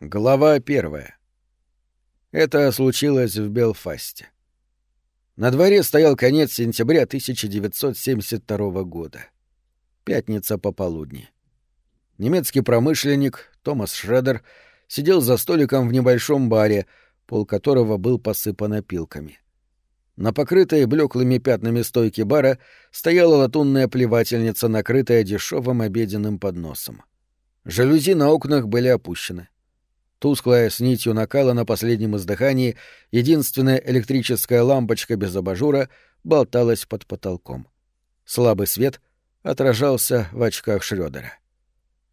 Глава первая. Это случилось в Белфасте. На дворе стоял конец сентября 1972 года. Пятница пополудни. Немецкий промышленник Томас Шредер сидел за столиком в небольшом баре, пол которого был посыпан опилками. На покрытой блеклыми пятнами стойки бара стояла латунная плевательница, накрытая дешевым обеденным подносом. Жалюзи на окнах были опущены. Тусклая с нитью накала на последнем издыхании, единственная электрическая лампочка без абажура болталась под потолком. Слабый свет отражался в очках Шрёдера.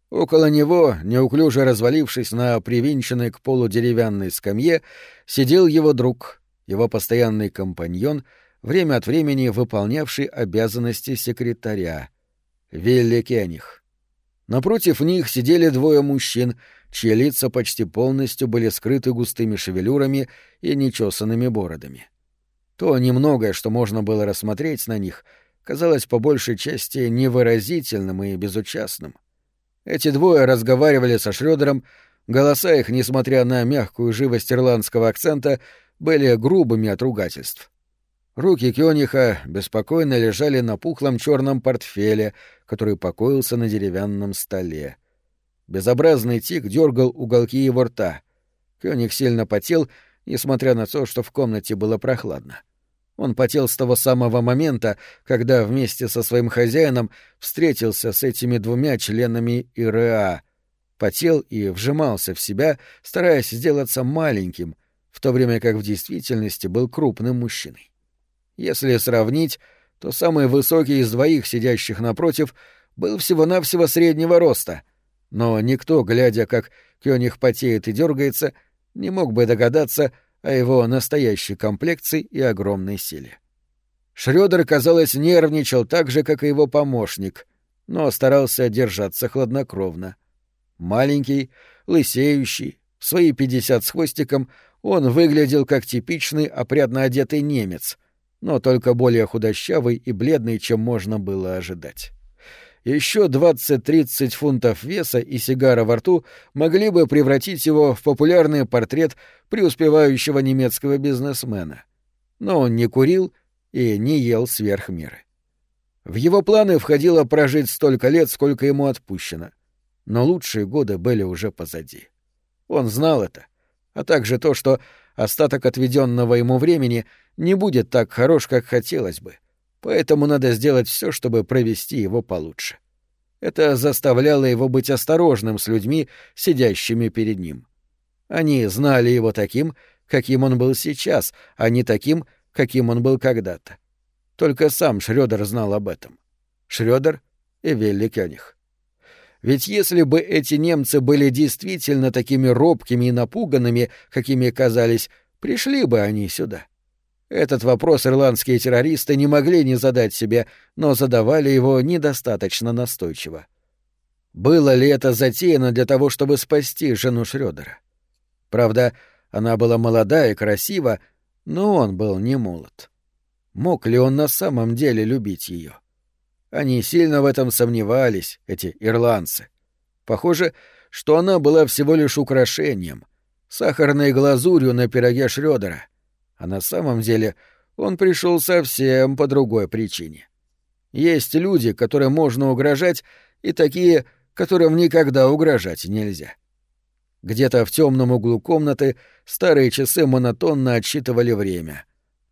Около него, неуклюже развалившись на привинченной к полу деревянной скамье, сидел его друг, его постоянный компаньон, время от времени выполнявший обязанности секретаря — Вилли Кених. Напротив них сидели двое мужчин — чьи лица почти полностью были скрыты густыми шевелюрами и нечесанными бородами. То немногое, что можно было рассмотреть на них, казалось по большей части невыразительным и безучастным. Эти двое разговаривали со Шрёдером, голоса их, несмотря на мягкую живость ирландского акцента, были грубыми от ругательств. Руки Кёниха беспокойно лежали на пухлом черном портфеле, который покоился на деревянном столе. Безобразный тик дергал уголки его рта. Кёник сильно потел, несмотря на то, что в комнате было прохладно. Он потел с того самого момента, когда вместе со своим хозяином встретился с этими двумя членами ИРА. Потел и вжимался в себя, стараясь сделаться маленьким, в то время как в действительности был крупным мужчиной. Если сравнить, то самый высокий из двоих сидящих напротив был всего-навсего среднего роста — но никто, глядя, как Кёниг потеет и дергается, не мог бы догадаться о его настоящей комплекции и огромной силе. Шрёдер, казалось, нервничал так же, как и его помощник, но старался держаться хладнокровно. Маленький, лысеющий, в свои пятьдесят с хвостиком, он выглядел как типичный опрятно одетый немец, но только более худощавый и бледный, чем можно было ожидать. Еще 20-30 фунтов веса и сигара во рту могли бы превратить его в популярный портрет преуспевающего немецкого бизнесмена. Но он не курил и не ел сверх меры. В его планы входило прожить столько лет, сколько ему отпущено. Но лучшие годы были уже позади. Он знал это, а также то, что остаток отведенного ему времени не будет так хорош, как хотелось бы — поэтому надо сделать все, чтобы провести его получше. Это заставляло его быть осторожным с людьми, сидящими перед ним. Они знали его таким, каким он был сейчас, а не таким, каким он был когда-то. Только сам Шрёдер знал об этом. Шрёдер и Вилли Кёниг. Ведь если бы эти немцы были действительно такими робкими и напуганными, какими казались, пришли бы они сюда. — этот вопрос ирландские террористы не могли не задать себе, но задавали его недостаточно настойчиво. Было ли это затеяно для того, чтобы спасти жену Шрёдера? Правда, она была молода и красива, но он был не молод. Мог ли он на самом деле любить ее? Они сильно в этом сомневались, эти ирландцы. Похоже, что она была всего лишь украшением, сахарной глазурью на пироге Шрёдера — а на самом деле он пришел совсем по другой причине. Есть люди, которым можно угрожать, и такие, которым никогда угрожать нельзя. Где-то в темном углу комнаты старые часы монотонно отсчитывали время.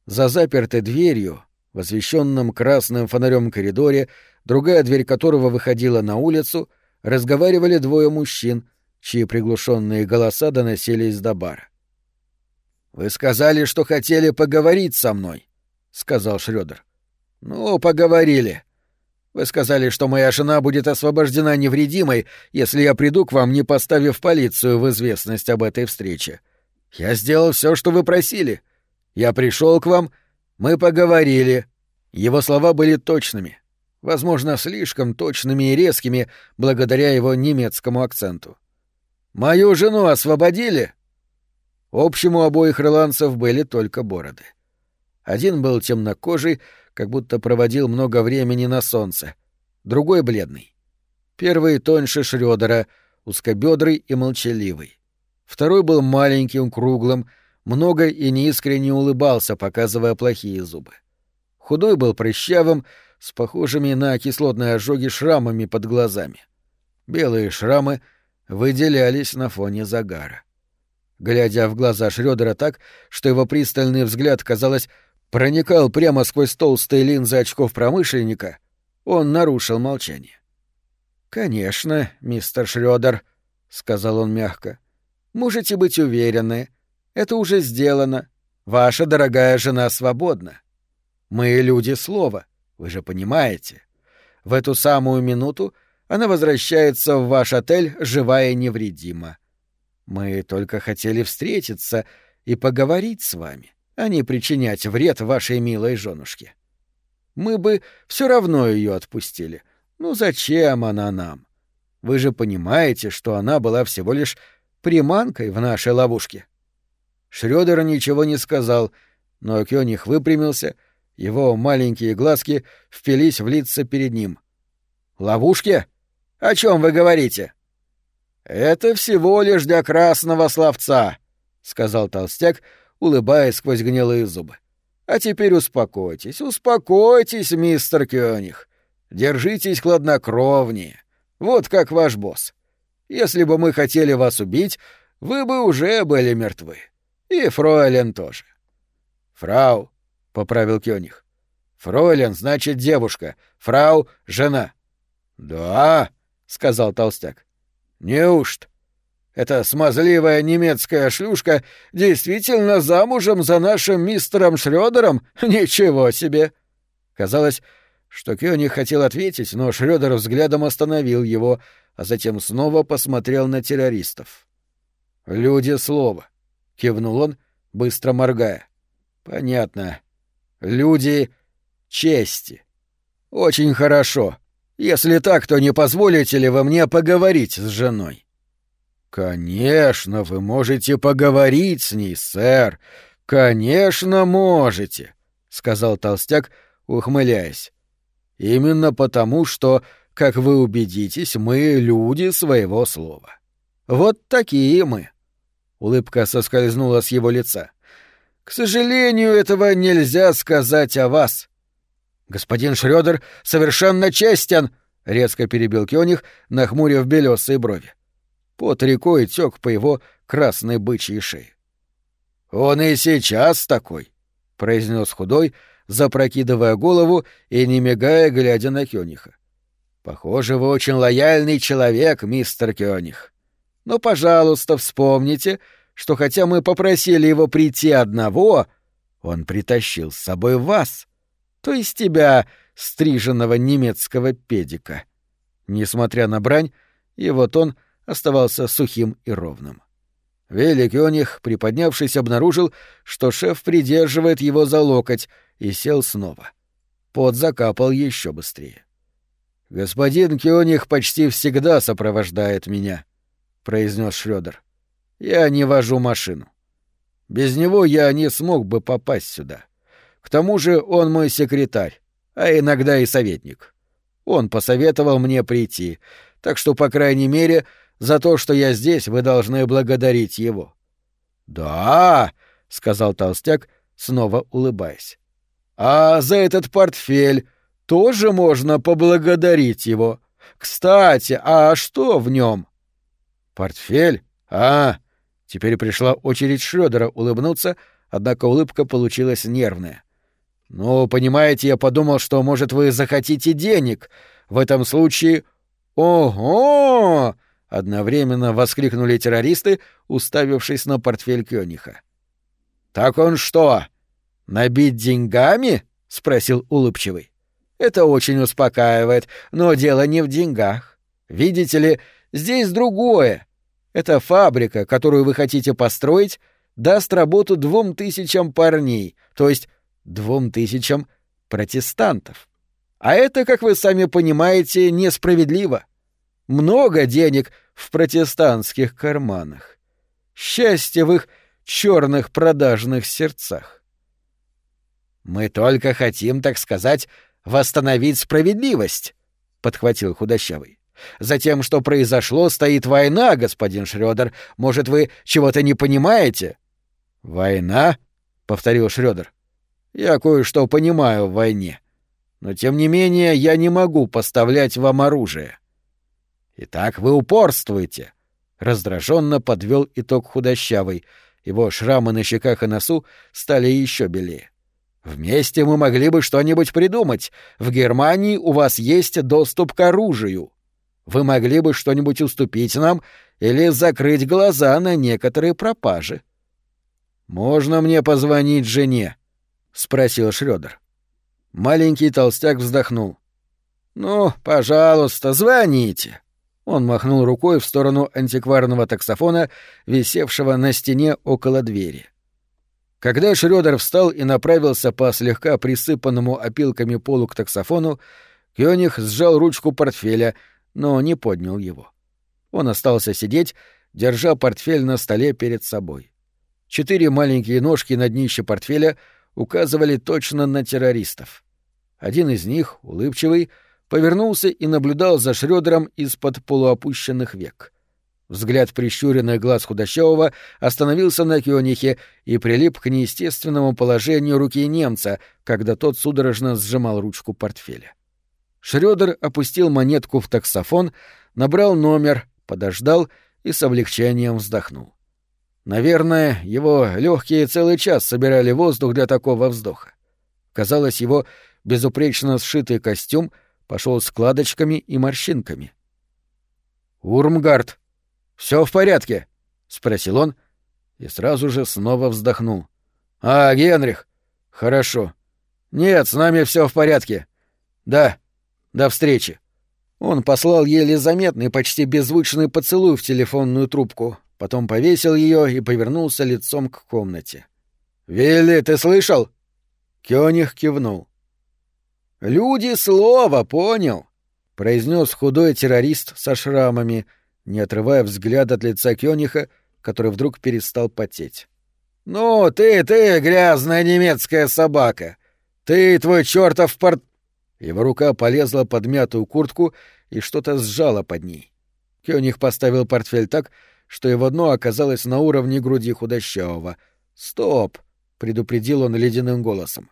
За запертой дверью, в освещенном красным фонарем коридоре, другая дверь которого выходила на улицу, разговаривали двое мужчин, чьи приглушенные голоса доносились до бара. Вы сказали, что хотели поговорить со мной, сказал Шрёдер. Ну, поговорили. Вы сказали, что моя жена будет освобождена невредимой, если я приду к вам, не поставив полицию в известность об этой встрече. Я сделал все, что вы просили. Я пришел к вам, мы поговорили. Его слова были точными, возможно, слишком точными и резкими, благодаря его немецкому акценту. Мою жену освободили? Общему обоих ирландцев были только бороды. Один был темнокожий, как будто проводил много времени на солнце, другой — бледный. Первый тоньше Шрёдера, узкобедрый и молчаливый. Второй был маленьким, круглым, много и неискренне улыбался, показывая плохие зубы. Худой был прыщавым, с похожими на кислотные ожоги шрамами под глазами. Белые шрамы выделялись на фоне загара. Глядя в глаза Шрёдера так, что его пристальный взгляд, казалось, проникал прямо сквозь толстые линзы очков промышленника, он нарушил молчание. «Конечно, мистер Шрёдер», — сказал он мягко. «Можете быть уверены, это уже сделано. Ваша дорогая жена свободна. Мы люди слова, вы же понимаете. В эту самую минуту она возвращается в ваш отель живая и невредима. Мы только хотели встретиться и поговорить с вами, а не причинять вред вашей милой женушке. Мы бы все равно ее отпустили. Ну зачем она нам? Вы же понимаете, что она была всего лишь приманкой в нашей ловушке. Шрёдер ничего не сказал, но Кёниг выпрямился, его маленькие глазки впились в лица перед ним. «Ловушки? О чем вы говорите?» «Это всего лишь для красного словца», — сказал толстяк, улыбаясь сквозь гнилые зубы. «А теперь успокойтесь, успокойтесь, мистер Кёниг. Держитесь хладнокровнее. Вот как ваш босс. Если бы мы хотели вас убить, вы бы уже были мертвы. И фройлен тоже». «Фрау», — поправил Кёниг. «Фройлен значит девушка, фрау — жена». «Да», — сказал толстяк. Неужто? Эта смазливая немецкая шлюшка действительно замужем за нашим мистером Шрёдером? Ничего себе! Казалось, что Кёни хотел ответить, но Шрёдер взглядом остановил его, а затем снова посмотрел на террористов. «Люди слова», — кивнул он, быстро моргая. «Понятно. Люди чести. Очень хорошо. Если так, то не позволите ли вы мне поговорить с женой? Конечно, вы можете поговорить с ней, сэр. Конечно, можете, сказал толстяк, ухмыляясь. Именно потому, что, как вы убедитесь, мы люди своего слова. Вот такие мы. Улыбка соскользнула с его лица. К сожалению, этого нельзя сказать о вас. «Господин Шрёдер совершенно честен!» — резко перебил Кёниг, нахмурив белёсые брови. Пот рекой тёк по его красной бычьей шее. «Он и сейчас такой», — произнес худой, запрокидывая голову и не мигая, глядя на Кёниха. «Похоже, вы очень лояльный человек, мистер Кёниг. Но, пожалуйста, вспомните, что хотя мы попросили его прийти одного, он притащил с собой вас» то есть тебя, стриженного немецкого педика. Несмотря на брань, его тон оставался сухим и ровным. Великионих, приподнявшись, обнаружил, что шеф придерживает его за локоть, и сел снова. Пот закапал еще быстрее. «Господин Кионих почти всегда сопровождает меня», — произнес Шрёдер. «Я не вожу машину. Без него я не смог бы попасть сюда. К тому же он мой секретарь, а иногда и советник. Он посоветовал мне прийти, так что, по крайней мере, за то, что я здесь, вы должны благодарить его. «Да», — сказал толстяк, снова улыбаясь. «А за этот портфель тоже можно поблагодарить его. Кстати, а что в нем? «Портфель? А!» Теперь пришла очередь Шрёдера улыбнуться, однако улыбка получилась нервная. «Ну, понимаете, я подумал, что, может, вы захотите денег. В этом случае...» «Ого!» — одновременно воскликнули террористы, уставившись на портфель Кёниха. «Так он что, набить деньгами?» — спросил улыбчивый. «Это очень успокаивает, но дело не в деньгах. Видите ли, здесь другое. Эта фабрика, которую вы хотите построить, даст работу двум тысячам парней, то есть двум тысячам протестантов. А это, как вы сами понимаете, несправедливо. Много денег в протестантских карманах. Счастье в их черных продажных сердцах. Мы только хотим, так сказать, восстановить справедливость, подхватил худощавый. За тем, что произошло, стоит война, господин Шрёдер. Может, вы чего-то не понимаете? Война? повторил Шрёдер. Я кое-что понимаю в войне. Но тем не менее я не могу поставлять вам оружие. Итак, вы упорствуете. Раздраженно подвел итог худощавый. Его шрамы на щеках и носу стали еще белее. Вместе мы могли бы что-нибудь придумать. В Германии у вас есть доступ к оружию. Вы могли бы что-нибудь уступить нам или закрыть глаза на некоторые пропажи. Можно мне позвонить жене? Спросил Шрёдер. Маленький толстяк вздохнул. Ну, пожалуйста, звоните. Он махнул рукой в сторону антикварного таксофона, висевшего на стене около двери. Когда Шрёдер встал и направился по слегка присыпанному опилками полу к таксофону, Кёниг сжал ручку портфеля, но не поднял его. Он остался сидеть, держа портфель на столе перед собой. Четыре маленькие ножки на днище портфеля указывали точно на террористов. Один из них, улыбчивый, повернулся и наблюдал за Шрёдером из-под полуопущенных век. Взгляд прищуренных глаз худощавого остановился на Кёнихе и прилип к неестественному положению руки немца, когда тот судорожно сжимал ручку портфеля. Шрёдер опустил монетку в таксофон, набрал номер, подождал и с облегчением вздохнул. Наверное, его легкие целый час собирали воздух для такого вздоха. Казалось, его безупречно сшитый костюм пошел складочками и морщинками. «Урмгард!» Все в порядке? спросил он и сразу же снова вздохнул. А, Генрих. Хорошо. Нет, с нами все в порядке. Да. До встречи. Он послал еле заметный, почти беззвучный поцелуй в телефонную трубку, потом повесил ее и повернулся лицом к комнате. «Вилли, ты слышал?» Кёниг кивнул. «Люди слова, понял?» — произнес худой террорист со шрамами — не отрывая взгляд от лица Кёниха, который вдруг перестал потеть. «Ну, ты, ты, грязная немецкая собака! Ты, твой чертов порт...» Его рука полезла под мятую куртку и что-то сжало под ней. Кёниг поставил портфель так, что его дно оказалось на уровне груди худощавого. «Стоп!» — предупредил он ледяным голосом.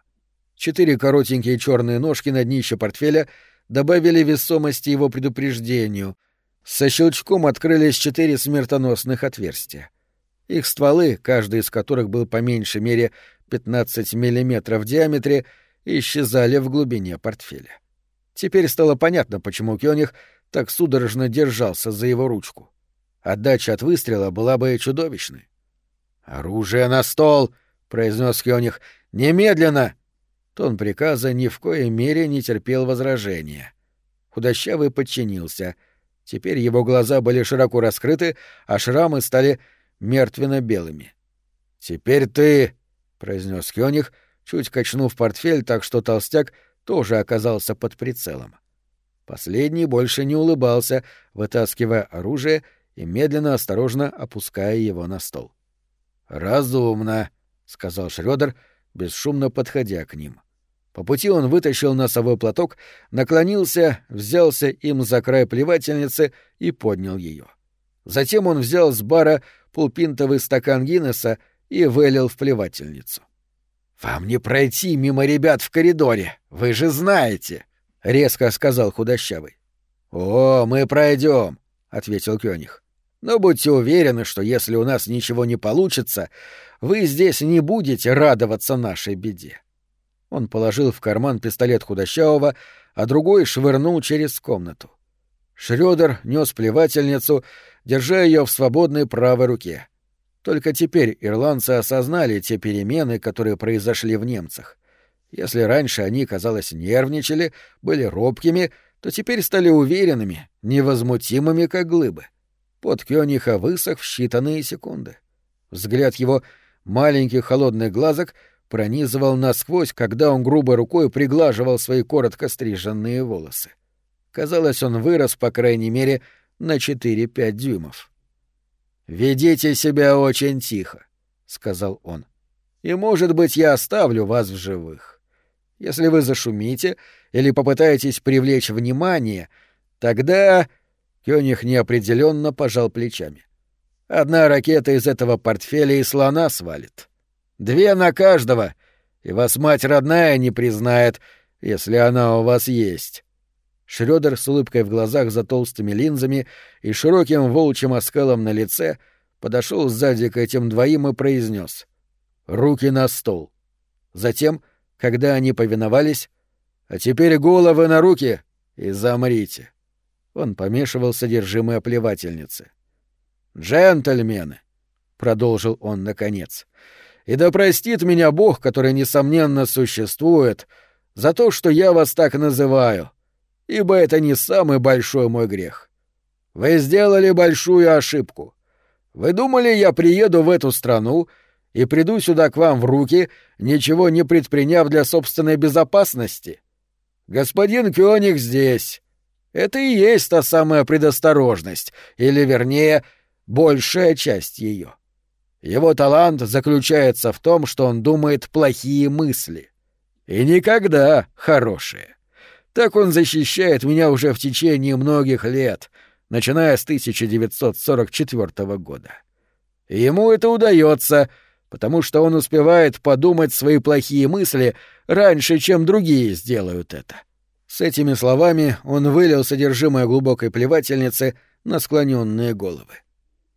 Четыре коротенькие черные ножки на днище портфеля добавили весомости его предупреждению — со щелчком открылись четыре смертоносных отверстия. Их стволы, каждый из которых был по меньшей мере 15 миллиметров в диаметре, исчезали в глубине портфеля. Теперь стало понятно, почему Кёниг так судорожно держался за его ручку. Отдача от выстрела была бы чудовищной. «Оружие на стол!» — произнес Кёниг. «Немедленно!» Тон приказа ни в коей мере не терпел возражения. Худощавый подчинился — Теперь его глаза были широко раскрыты, а шрамы стали мертвенно-белыми. «Теперь ты...» — произнес Кёниг, чуть качнув портфель, так что толстяк тоже оказался под прицелом. Последний больше не улыбался, вытаскивая оружие и медленно, осторожно опуская его на стол. «Разумно», — сказал Шрёдер, бесшумно подходя к ним. — по пути он вытащил носовой платок, наклонился, взялся им за край плевательницы и поднял ее. Затем он взял с бара полпинтовый стакан Гиннесса и вылил в плевательницу. «Вам не пройти мимо ребят в коридоре, вы же знаете», — резко сказал худощавый. «О, мы пройдем», — ответил Кёниг. «Но будьте уверены, что если у нас ничего не получится, вы здесь не будете радоваться нашей беде». Он положил в карман пистолет худощавого, а другой швырнул через комнату. Шрёдер нёс плевательницу, держа её в свободной правой руке. Только теперь ирландцы осознали те перемены, которые произошли в немцах. Если раньше они, казалось, нервничали, были робкими, то теперь стали уверенными, невозмутимыми, как глыбы. Под Кёниха высох в считанные секунды. Взгляд его маленьких холодных глазок — пронизывал насквозь, когда он грубой рукой приглаживал свои коротко стриженные волосы. Казалось, он вырос, по крайней мере, на 4-5 дюймов. «Ведите себя очень тихо», — сказал он. «И, может быть, я оставлю вас в живых. Если вы зашумите или попытаетесь привлечь внимание, тогда...» Кёниг неопределенно пожал плечами. Одна ракета из этого портфеля и слона свалит. Две на каждого, и вас мать родная не признает, если она у вас есть. Шрёдер с улыбкой в глазах за толстыми линзами и широким волчьим оскалом на лице подошел сзади к этим двоим и произнес: «Руки на стол». Затем, когда они повиновались, «А теперь головы на руки и замрите». Он помешивал содержимое плевательницы. «Джентльмены», — продолжил он наконец, — «и да простит меня Бог, который, несомненно, существует, за то, что я вас так называю, ибо это не самый большой мой грех. Вы сделали большую ошибку. Вы думали, я приеду в эту страну и приду сюда к вам в руки, ничего не предприняв для собственной безопасности? Господин Кёник здесь. Это и есть та самая предосторожность, или, вернее, большая часть ее. Его талант заключается в том, что он думает плохие мысли. И никогда хорошие. Так он защищает меня уже в течение многих лет, начиная с 1944 года. И ему это удается, потому что он успевает подумать свои плохие мысли раньше, чем другие сделают это. С этими словами он вылил содержимое глубокой плевательницы на склоненные головы.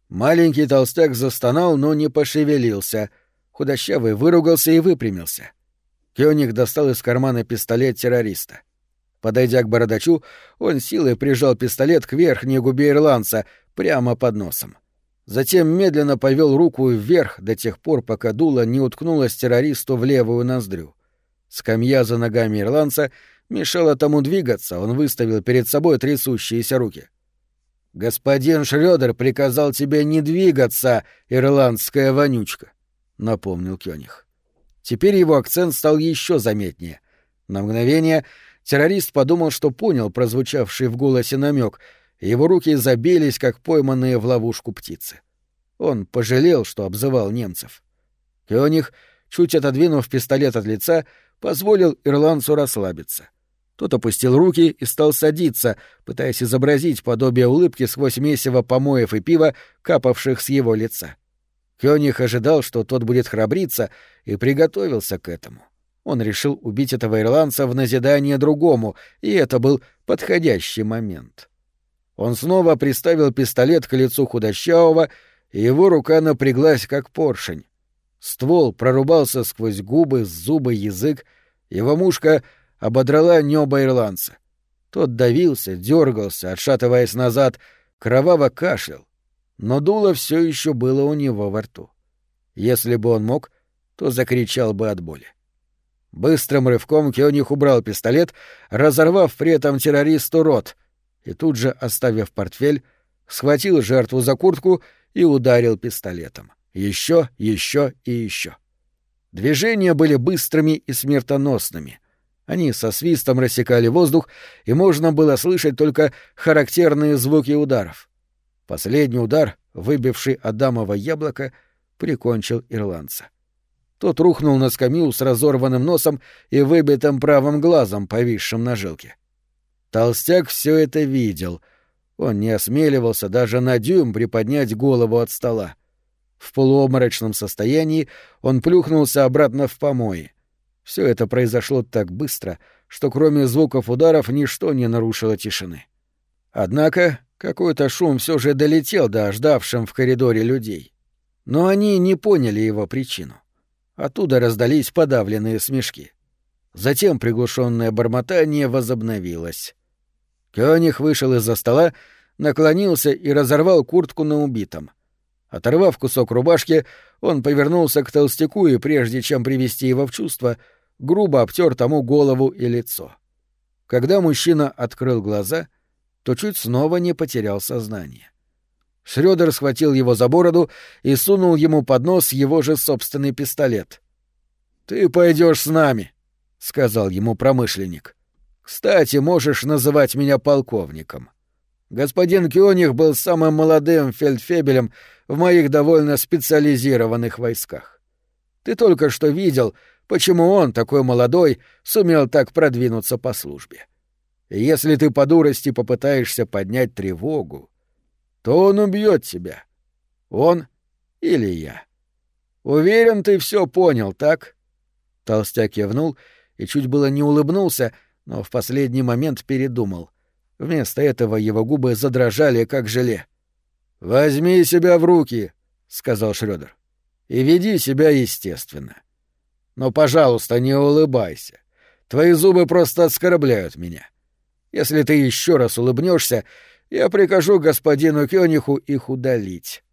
Маленький толстяк застонал, но не пошевелился. Худощавый выругался и выпрямился. Кёник достал из кармана пистолет террориста. Подойдя к бородачу, он силой прижал пистолет к верхней губе ирландца, прямо под носом. Затем медленно повел руку вверх до тех пор, пока дуло не уткнулось террористу в левую ноздрю. Скамья за ногами ирландца мешала тому двигаться, он выставил перед собой трясущиеся руки. «Господин Шрёдер приказал тебе не двигаться, ирландская вонючка», — напомнил Кёниг. Теперь его акцент стал еще заметнее. На мгновение террорист подумал, что понял прозвучавший в голосе намек, и его руки забились, как пойманные в ловушку птицы. Он пожалел, что обзывал немцев. Кёниг, чуть отодвинув пистолет от лица, позволил ирландцу расслабиться. Тот опустил руки и стал садиться, пытаясь изобразить подобие улыбки сквозь месиво помоев и пива, капавших с его лица. Кёниг ожидал, что тот будет храбриться, и приготовился к этому. Он решил убить этого ирландца в назидание другому, и это был подходящий момент. Он снова приставил пистолет к лицу худощавого, и его рука напряглась, как поршень. Ствол прорубался сквозь губы, зубы, язык. Его мушка ободрала небо ирландца. Тот давился, дергался, отшатываясь назад, кроваво кашлял. Но дуло все еще было у него во рту. Если бы он мог, то закричал бы от боли. Быстрым рывком Кёниг убрал пистолет, разорвав при этом террористу рот, и тут же, оставив портфель, схватил жертву за куртку и ударил пистолетом. Еще, еще и еще. Движения были быстрыми и смертоносными. Они со свистом рассекали воздух, и можно было слышать только характерные звуки ударов. Последний удар, выбивший Адамово яблоко, прикончил ирландца. Тот рухнул на скамью с разорванным носом и выбитым правым глазом, повисшим на жилке. Толстяк все это видел. Он не осмеливался даже на дюйм приподнять голову от стола. В полуобморочном состоянии он плюхнулся обратно в помои. Все это произошло так быстро, что кроме звуков ударов ничто не нарушило тишины. Однако какой-то шум все же долетел до ожидавшим в коридоре людей. Но они не поняли его причину. Оттуда раздались подавленные смешки. Затем приглушенное бормотание возобновилось. Кёниг вышел из-за стола, наклонился и разорвал куртку на убитом. Оторвав кусок рубашки, он повернулся к толстяку и, прежде чем привести его в чувство, грубо обтер тому голову и лицо. Когда мужчина открыл глаза, то чуть снова не потерял сознание. Шрёдер схватил его за бороду и сунул ему под нос его же собственный пистолет. «Ты пойдешь с нами», — сказал ему промышленник. «Кстати, можешь называть меня полковником. Господин Кёниг был самым молодым фельдфебелем в моих довольно специализированных войсках. Ты только что видел, почему он, такой молодой, сумел так продвинуться по службе. Если ты по дурости попытаешься поднять тревогу, то он убьет тебя. Он или я. Уверен, ты все понял, так? Толстяк кивнул и чуть было не улыбнулся, но в последний момент передумал. Вместо этого его губы задрожали, как желе. «Возьми себя в руки», — сказал Шрёдер, — «и веди себя естественно. Но, пожалуйста, не улыбайся. Твои зубы просто оскорбляют меня. Если ты еще раз улыбнешься, я прикажу господину Кёниху их удалить».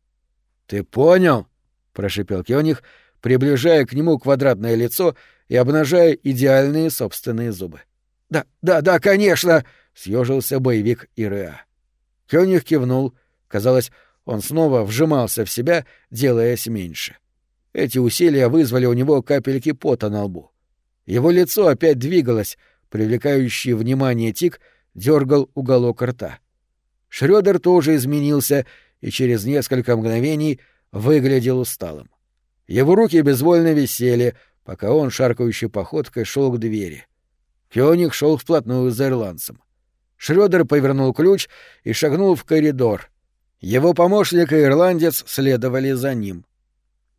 «Ты понял?» — прошипел Кёних, приближая к нему квадратное лицо и обнажая идеальные собственные зубы. «Да, да, да, конечно!» — съежился боевик Иреа. Кёниг кивнул. Казалось, он снова вжимался в себя, делаясь меньше. Эти усилия вызвали у него капельки пота на лбу. Его лицо опять двигалось, привлекающий внимание тик дергал уголок рта. Шрёдер тоже изменился и через несколько мгновений выглядел усталым. Его руки безвольно висели, пока он шаркающей походкой шел к двери. Кёник шел вплотную за ирландцем. Шрёдер повернул ключ и шагнул в коридор. Его помощник и ирландец следовали за ним.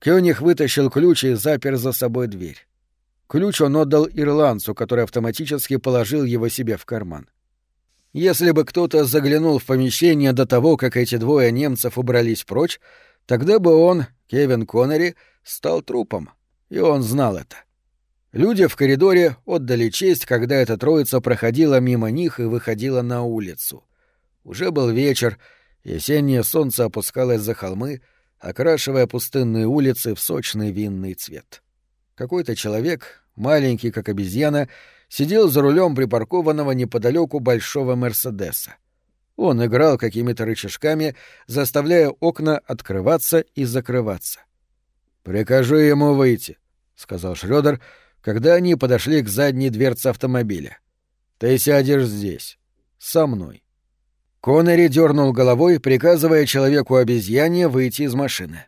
Кёник вытащил ключ и запер за собой дверь. Ключ он отдал ирландцу, который автоматически положил его себе в карман. Если бы кто-то заглянул в помещение до того, как эти двое немцев убрались прочь, тогда бы он, Кевин Коннери, стал трупом. И он знал это. Люди в коридоре отдали честь, когда эта троица проходила мимо них и выходила на улицу. Уже был вечер, осеннее солнце опускалось за холмы, окрашивая пустынные улицы в сочный винный цвет. Какой-то человек, маленький как обезьяна, сидел за рулем припаркованного неподалеку большого Мерседеса. Он играл какими-то рычажками, заставляя окна открываться и закрываться. «Прикажи ему выйти», — сказал Шрёдер, когда они подошли к задней дверце автомобиля. «Ты сядешь здесь. Со мной». Коннери дернул головой, приказывая человеку-обезьяне выйти из машины.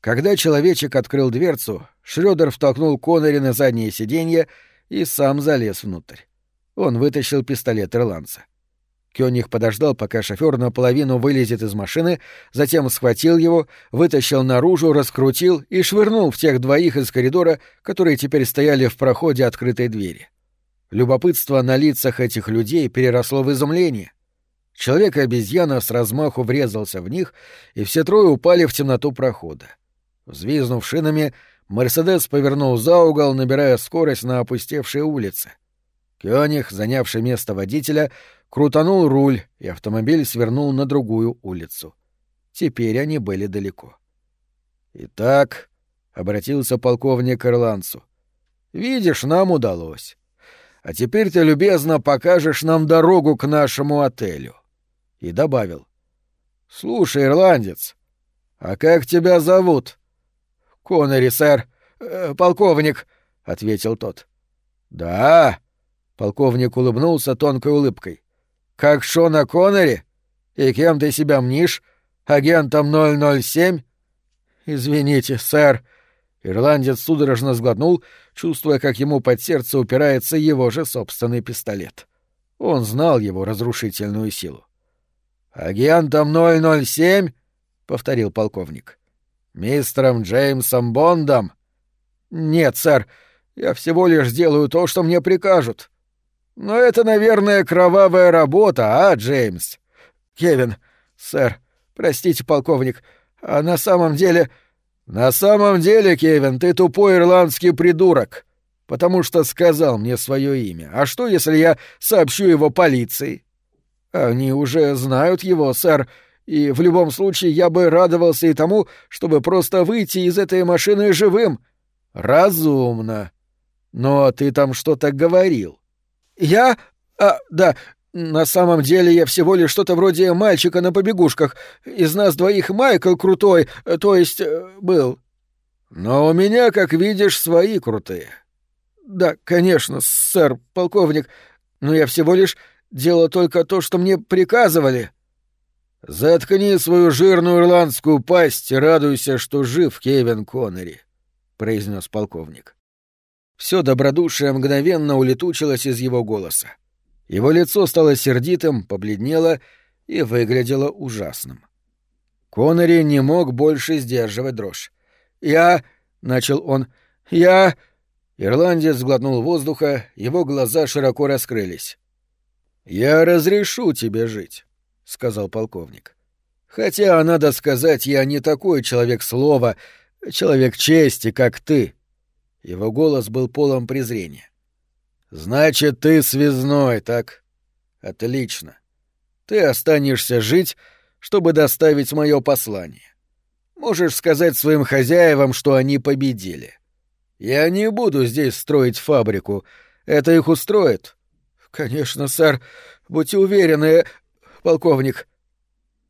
Когда человечек открыл дверцу, Шрёдер втолкнул Коннери на заднее сиденье и сам залез внутрь. Он вытащил пистолет ирландца. Кёниг подождал, пока шофёр наполовину вылезет из машины, затем схватил его, вытащил наружу, раскрутил и швырнул в тех двоих из коридора, которые теперь стояли в проходе открытой двери. Любопытство на лицах этих людей переросло в изумление. Человек-обезьяна с размаху врезался в них, и все трое упали в темноту прохода. Взвизнув шинами, Мерседес повернул за угол, набирая скорость на опустевшей улице. Кёниг, занявший место водителя, крутанул руль, и автомобиль свернул на другую улицу. Теперь они были далеко. «Итак», — обратился полковник к ирландцу, — «видишь, нам удалось. А теперь ты любезно покажешь нам дорогу к нашему отелю». И добавил. «Слушай, ирландец, а как тебя зовут?» Коннери, сэр. Э, полковник, — ответил тот. — Да? — полковник улыбнулся тонкой улыбкой. — Как Шона Коннери? И кем ты себя мнишь? Агентом 007? — Извините, сэр. Ирландец судорожно сглотнул, чувствуя, как ему под сердце упирается его же собственный пистолет. Он знал его разрушительную силу. «Агентом 007?» — повторил полковник. «Мистером Джеймсом Бондом?» «Нет, сэр, я всего лишь сделаю то, что мне прикажут». «Но это, наверное, кровавая работа, а, Джеймс?» «Кевин, сэр, простите, полковник, а на самом деле...» «На самом деле, Кевин, ты тупой ирландский придурок, потому что сказал мне свое имя. А что, если я сообщу его полиции?» «Они уже знают его, сэр, и в любом случае я бы радовался и тому, чтобы просто выйти из этой машины живым. Разумно. Но ты там что-то говорил. Я? А, да, на самом деле я всего лишь что-то вроде мальчика на побегушках. Из нас двоих Майкл крутой, то есть э, был. Но у меня, как видишь, свои крутые. Да, конечно, сэр, полковник, но я всего лишь делал только то, что мне приказывали. — «Заткни свою жирную ирландскую пасть и радуйся, что жив Кевин Коннери», — произнес полковник. Все добродушие мгновенно улетучилось из его голоса. Его лицо стало сердитым, побледнело и выглядело ужасным. Коннери не мог больше сдерживать дрожь. «Я...» — начал он. «Я...» Ирландец сглотнул воздуха, его глаза широко раскрылись. «Я разрешу тебе жить», — сказал полковник. «Хотя, надо сказать, я не такой человек слова, человек чести, как ты». Его голос был полон презрения. «Значит, ты связной, так? Отлично. Ты останешься жить, чтобы доставить мое послание. Можешь сказать своим хозяевам, что они победили. Я не буду здесь строить фабрику. Это их устроит?» «Конечно, сэр. Будьте уверены, полковник».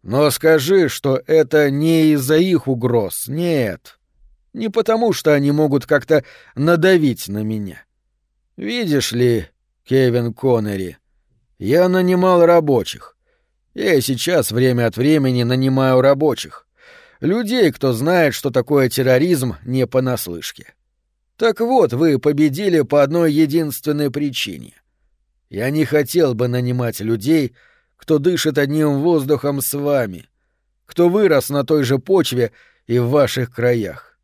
«Но скажи, что это не из-за их угроз, нет. Не потому, что они могут как-то надавить на меня. Видишь ли, Кевин Коннери, я нанимал рабочих. Я и сейчас время от времени нанимаю рабочих. Людей, кто знает, что такое терроризм, не понаслышке. Так вот, вы победили по одной единственной причине. Я не хотел бы нанимать людей, кто дышит одним воздухом с вами, кто вырос на той же почве и в ваших краях.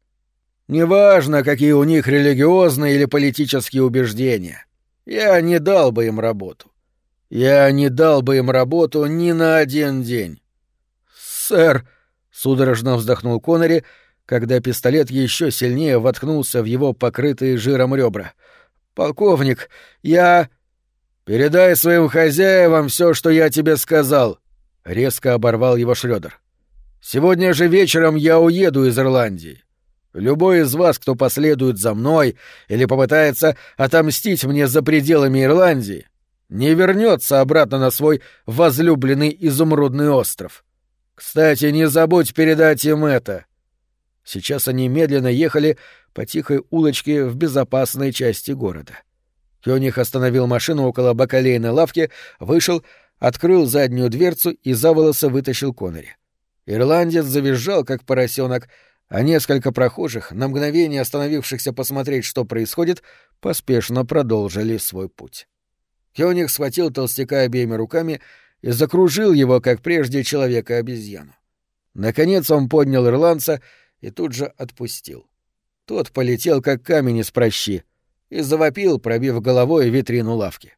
Неважно, какие у них религиозные или политические убеждения, я не дал бы им работу. Я не дал бы им работу ни на один день. «Сэр», — судорожно вздохнул Коннери, когда пистолет еще сильнее воткнулся в его покрытые жиром ребра. «Полковник, я...» «Передай своим хозяевам все, что я тебе сказал», — резко оборвал его Шрёдер. «Сегодня же вечером я уеду из Ирландии. Любой из вас, кто последует за мной или попытается отомстить мне за пределами Ирландии, не вернется обратно на свой возлюбленный изумрудный остров. Кстати, не забудь передать им это». Сейчас они медленно ехали по тихой улочке в безопасной части города. — Кёниг остановил машину около бакалейной лавки, вышел, открыл заднюю дверцу и за волосы вытащил Коннери. Ирландец завизжал, как поросенок, а несколько прохожих, на мгновение остановившихся посмотреть, что происходит, поспешно продолжили свой путь. Кёниг схватил толстяка обеими руками и закружил его, как прежде, человека-обезьяну. Наконец он поднял ирландца и тут же отпустил. Тот полетел, как камень из прощи, и завопил, пробив головой витрину лавки.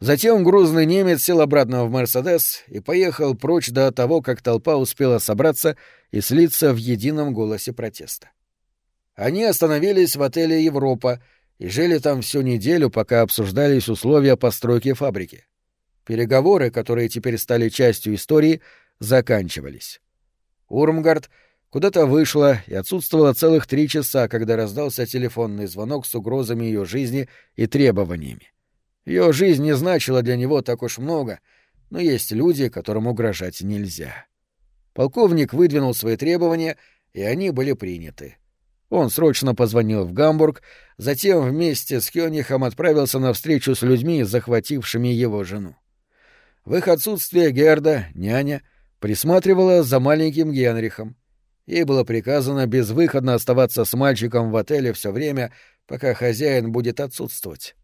Затем грузный немец сел обратно в «Мерседес» и поехал прочь до того, как толпа успела собраться и слиться в едином голосе протеста. Они остановились в отеле «Европа» и жили там всю неделю, пока обсуждались условия постройки фабрики. Переговоры, которые теперь стали частью истории, заканчивались. Урмгард — Куда-то вышла и отсутствовала целых три часа, когда раздался телефонный звонок с угрозами ее жизни и требованиями. Ее жизнь не значила для него так уж много, но есть люди, которым угрожать нельзя. Полковник выдвинул свои требования, и они были приняты. Он срочно позвонил в Гамбург, затем вместе с Кёнихом отправился на встречу с людьми, захватившими его жену. В их отсутствие Герда, няня, присматривала за маленьким Генрихом, Ей было приказано безвыходно оставаться с мальчиком в отеле все время, пока хозяин будет отсутствовать.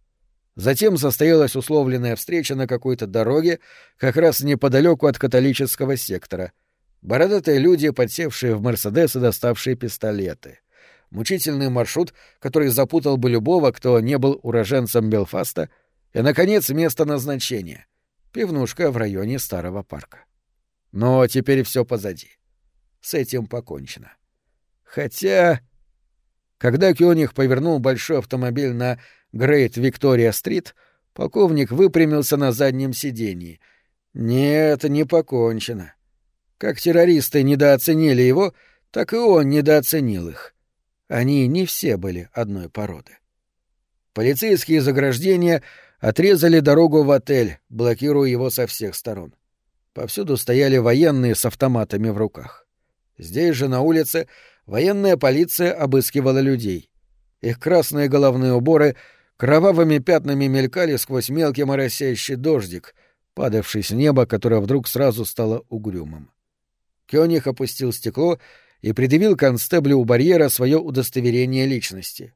Затем состоялась условленная встреча на какой-то дороге, как раз неподалеку от католического сектора. Бородатые люди, подсевшие в «Мерседес» и доставшие пистолеты. Мучительный маршрут, который запутал бы любого, кто не был уроженцем Белфаста. И, наконец, место назначения — пивнушка в районе Старого парка. Но теперь все позади с этим покончено. Хотя... Когда Кёниг повернул большой автомобиль на Грейт Виктория-стрит, полковник выпрямился на заднем сиденье. Нет, не покончено. Как террористы недооценили его, так и он недооценил их. Они не все были одной породы. Полицейские заграждения отрезали дорогу в отель, блокируя его со всех сторон. Повсюду стояли военные с автоматами в руках. Здесь же, на улице, военная полиция обыскивала людей. Их красные головные уборы кровавыми пятнами мелькали сквозь мелкий моросящий дождик, падавший с неба, которое вдруг сразу стало угрюмым. Кёниг опустил стекло и предъявил констеблю у барьера свое удостоверение личности.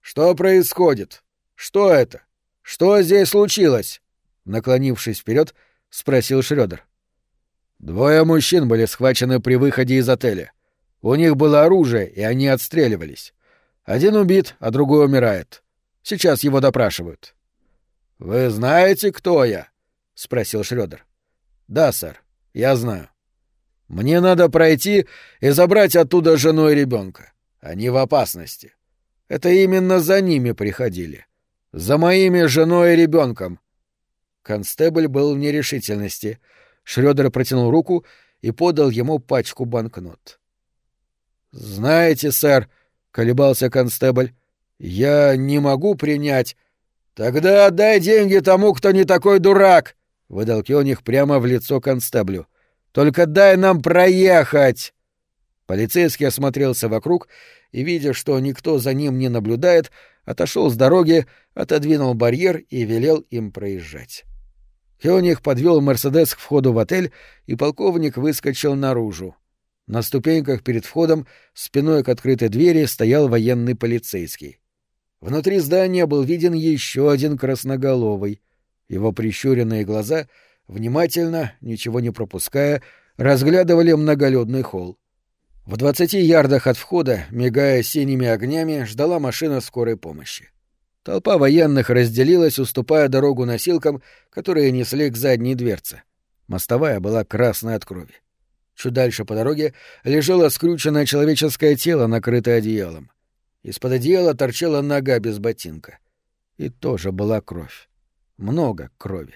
«Что происходит? Что это? Что здесь случилось?» наклонившись вперед, спросил Шрёдер. Двое мужчин были схвачены при выходе из отеля. У них было оружие, и они отстреливались. Один убит, а другой умирает. Сейчас его допрашивают. Вы знаете, кто я? спросил Шрёдер. Да, сэр, я знаю. Мне надо пройти и забрать оттуда жену и ребенка. Они в опасности. Это именно за ними приходили. За моими женой и ребенком. Констебль был в нерешительности. Шрёдер протянул руку и подал ему пачку банкнот. «Знаете, сэр», — колебался констебль, — «я не могу принять...» «Тогда отдай деньги тому, кто не такой дурак!» — выдал Кёниг прямо в лицо констеблю. «Только дай нам проехать!» Полицейский осмотрелся вокруг и, видя, что никто за ним не наблюдает, отошел с дороги, отодвинул барьер и велел им проезжать. Кёниг подвел Мерседес к входу в отель, и полковник выскочил наружу. На ступеньках перед входом, спиной к открытой двери, стоял военный полицейский. Внутри здания был виден еще один красноголовый. Его прищуренные глаза, внимательно, ничего не пропуская, разглядывали многолюдный холл. В двадцати ярдах от входа, мигая синими огнями, ждала машина скорой помощи. Толпа военных разделилась, уступая дорогу носилкам, которые несли к задней дверце. Мостовая была красной от крови. Чуть дальше по дороге лежало скрученное человеческое тело, накрытое одеялом. Из-под одеяла торчала нога без ботинка. И тоже была кровь. Много крови.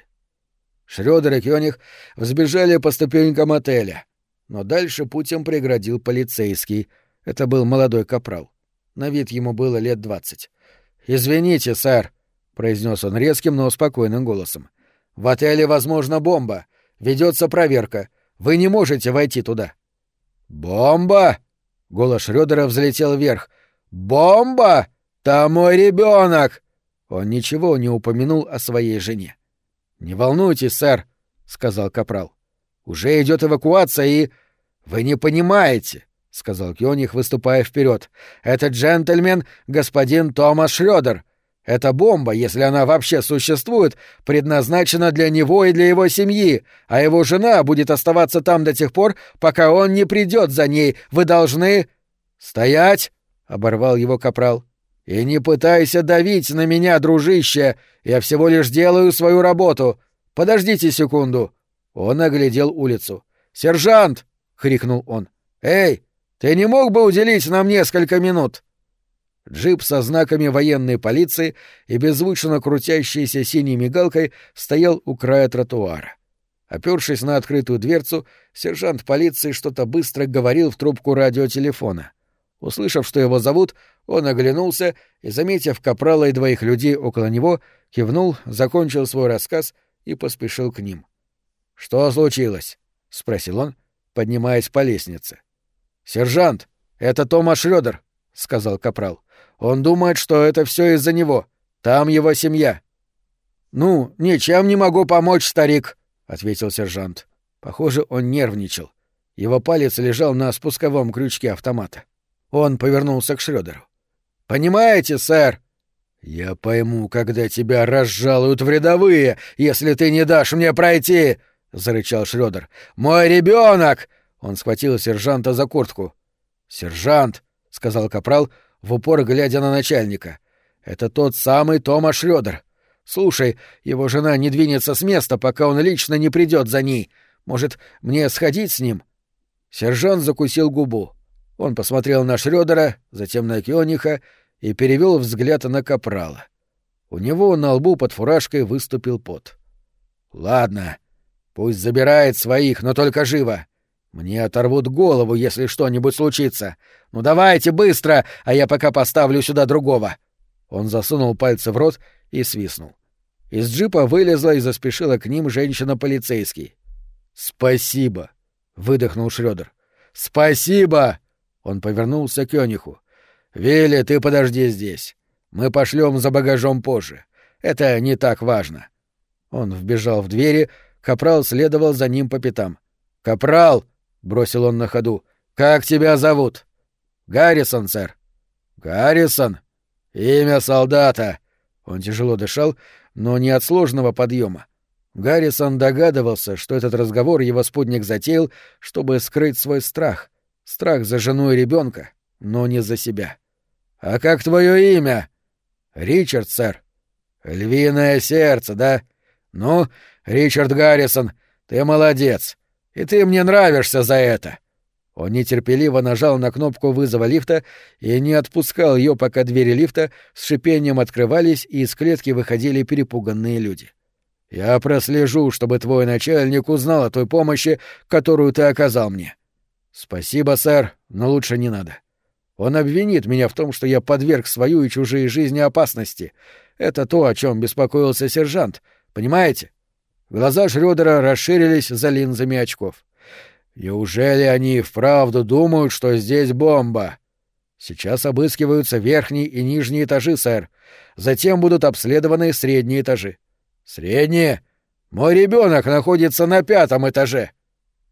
Шрёдер и Кёниг взбежали по ступенькам отеля. Но дальше путем преградил полицейский. Это был молодой капрал. На вид ему было лет двадцать. «Извините, сэр», — произнес он резким, но спокойным голосом. «В отеле, возможно, бомба. Ведется проверка. Вы не можете войти туда». «Бомба!» — голос Шрёдера взлетел вверх. «Бомба! Там мой ребенок!» Он ничего не упомянул о своей жене. «Не волнуйтесь, сэр», — сказал Капрал. «Уже идет эвакуация и...» «Вы не понимаете», — сказал Кёниг, выступая вперед. «Этот джентльмен — господин Томас Шрёдер. Эта бомба, если она вообще существует, предназначена для него и для его семьи, а его жена будет оставаться там до тех пор, пока он не придет за ней. Вы должны... Стоять! оборвал его капрал. И не пытайся давить на меня, дружище. Я всего лишь делаю свою работу. Подождите секунду. Он оглядел улицу. Сержант! крикнул он. Эй, ты не мог бы уделить нам несколько минут? Джип со знаками военной полиции и беззвучно крутящейся синей мигалкой стоял у края тротуара. Опершись на открытую дверцу, сержант полиции что-то быстро говорил в трубку радиотелефона. Услышав, что его зовут, он оглянулся и, заметив капрала и двоих людей около него, кивнул, закончил свой рассказ и поспешил к ним. «Что случилось?» — спросил он, поднимаясь по лестнице. «Сержант, это Тома Шрёдер», — сказал капрал. Он думает, что это все из-за него. Там его семья. Ну, ничем не могу помочь, старик, ответил сержант. Похоже, он нервничал. Его палец лежал на спусковом крючке автомата. Он повернулся к Шрёдеру. Понимаете, сэр? Я пойму, когда тебя разжалуют в рядовые, если ты не дашь мне пройти, зарычал Шрёдер. Мой ребенок! Он схватил сержанта за куртку. Сержант, сказал капрал, в упор глядя на начальника. «Это тот самый Тома Шрёдер. Слушай, его жена не двинется с места, пока он лично не придет за ней. Может, мне сходить с ним?» Сержант закусил губу. Он посмотрел на Шрёдера, затем на Кёниха и перевел взгляд на Капрала. У него на лбу под фуражкой выступил пот. «Ладно, пусть забирает своих, но только живо. Мне оторвут голову, если что-нибудь случится. Ну давайте быстро, а я пока поставлю сюда другого. Он засунул пальцы в рот и свистнул. Из джипа вылезла и заспешила к ним женщина-полицейский. «Спасибо!» — выдохнул Шрёдер. «Спасибо!» — он повернулся к Кёниху. «Вилли, ты подожди здесь. Мы пошлем за багажом позже. Это не так важно». Он вбежал в двери, Капрал следовал за ним по пятам. «Капрал!» — бросил он на ходу. «Как тебя зовут?» «Гаррисон, сэр». «Гаррисон? Имя солдата». Он тяжело дышал, но не от сложного подъема. Гаррисон догадывался, что этот разговор его спутник затеял, чтобы скрыть свой страх. Страх за жену и ребенка, но не за себя. «А как твое имя?» «Ричард, сэр». «Львиное сердце, да? Ну, Ричард Гаррисон, ты молодец. И ты мне нравишься за это». Он нетерпеливо нажал на кнопку вызова лифта и не отпускал ее, пока двери лифта с шипением открывались и из клетки выходили перепуганные люди. «Я прослежу, чтобы твой начальник узнал о той помощи, которую ты оказал мне». «Спасибо, сэр, но лучше не надо. Он обвинит меня в том, что я подверг свою и чужие жизни опасности. Это то, о чем беспокоился сержант. Понимаете?» Глаза Шрёдера расширились за линзами очков. Неужели они вправду думают, что здесь бомба? Сейчас обыскиваются верхние и нижние этажи, сэр. Затем будут обследованы средние этажи. Средние? Мой ребенок находится на пятом этаже.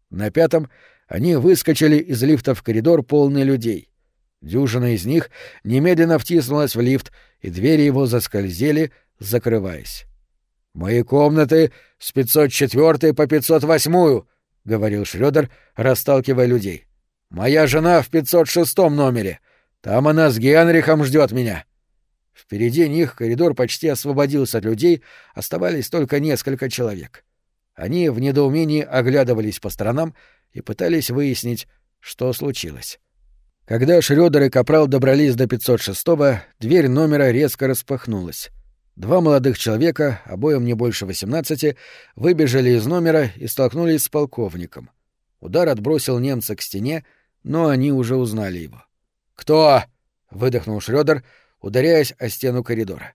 На пятом они выскочили из лифта в коридор полный людей. Дюжина из них немедленно втиснулась в лифт, и двери его заскользили, закрываясь. «Мои комнаты с 504 по 508 — говорил Шрёдер, расталкивая людей. «Моя жена в 506 номере. Там она с Генрихом ждет меня». Впереди них коридор почти освободился от людей, оставались только несколько человек. Они в недоумении оглядывались по сторонам и пытались выяснить, что случилось. Когда Шрёдер и Капрал добрались до 506-го, дверь номера резко распахнулась. Два молодых человека, обоим не больше восемнадцати, выбежали из номера и столкнулись с полковником. Удар отбросил немца к стене, но они уже узнали его. «Кто?» — выдохнул Шрёдер, ударяясь о стену коридора.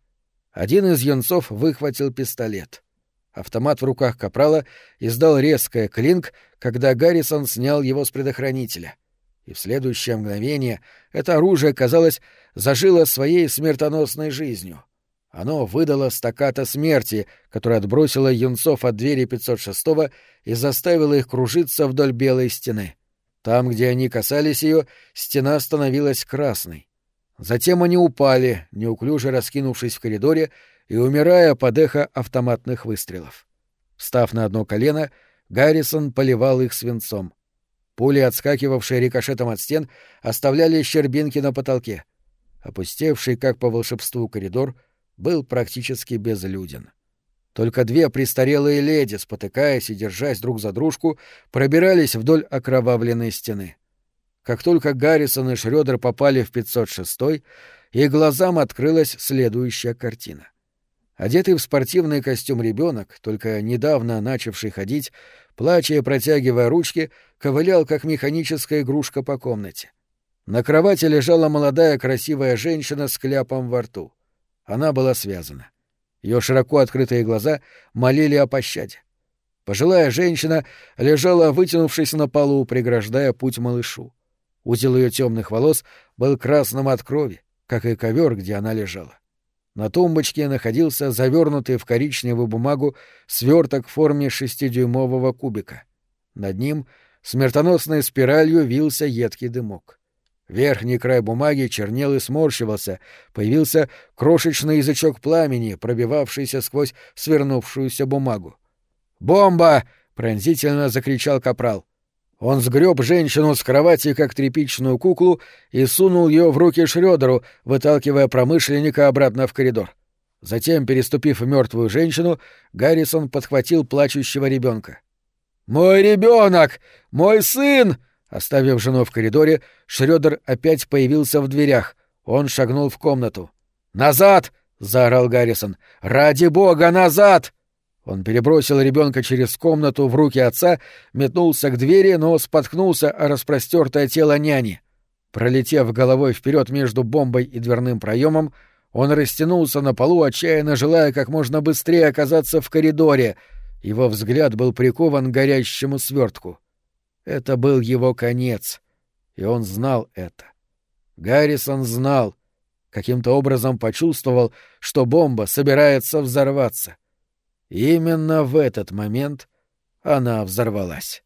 Один из юнцов выхватил пистолет. Автомат в руках Капрала издал резкое клинк, когда Гаррисон снял его с предохранителя. И в следующее мгновение это оружие, казалось, зажило своей смертоносной жизнью — оно выдало стаката смерти, которая отбросила юнцов от двери 506-го и заставила их кружиться вдоль белой стены. Там, где они касались ее, стена становилась красной. Затем они упали, неуклюже раскинувшись в коридоре и умирая под эхо автоматных выстрелов. Встав на одно колено, Гаррисон поливал их свинцом. Пули, отскакивавшие рикошетом от стен, оставляли щербинки на потолке. Опустевший, как по волшебству, коридор — был практически безлюден. Только две престарелые леди, спотыкаясь и держась друг за дружку, пробирались вдоль окровавленной стены. Как только Гаррисон и Шрёдер попали в 506 их глазам открылась следующая картина. Одетый в спортивный костюм ребенок, только недавно начавший ходить, плача и протягивая ручки, ковылял, как механическая игрушка по комнате. На кровати лежала молодая красивая женщина с кляпом во рту. Она была связана. Ее широко открытые глаза молили о пощаде. Пожилая женщина лежала, вытянувшись на полу, преграждая путь малышу. Узел ее темных волос был красным от крови, как и ковер, где она лежала. На тумбочке находился завернутый в коричневую бумагу сверток в форме шестидюймового кубика. Над ним смертоносной спиралью вился едкий дымок. Верхний край бумаги чернел и сморщивался, появился крошечный язычок пламени, пробивавшийся сквозь свернувшуюся бумагу. «Бомба!» — пронзительно закричал капрал. Он сгреб женщину с кровати, как тряпичную куклу, и сунул ее в руки Шрёдеру, выталкивая промышленника обратно в коридор. Затем, переступив мертвую женщину, Гаррисон подхватил плачущего ребенка. «Мой ребенок! Мой сын!» Оставив жену в коридоре, Шрёдер опять появился в дверях. Он шагнул в комнату. «Назад!» — заорал Гаррисон. «Ради бога, назад!» Он перебросил ребенка через комнату в руки отца, метнулся к двери, но споткнулся о распростертое тело няни. Пролетев головой вперед между бомбой и дверным проемом, он растянулся на полу, отчаянно желая как можно быстрее оказаться в коридоре. Его взгляд был прикован к горящему свертку. Это был его конец, и он знал это. Гаррисон знал, каким-то образом почувствовал, что бомба собирается взорваться. Именно в этот момент она взорвалась.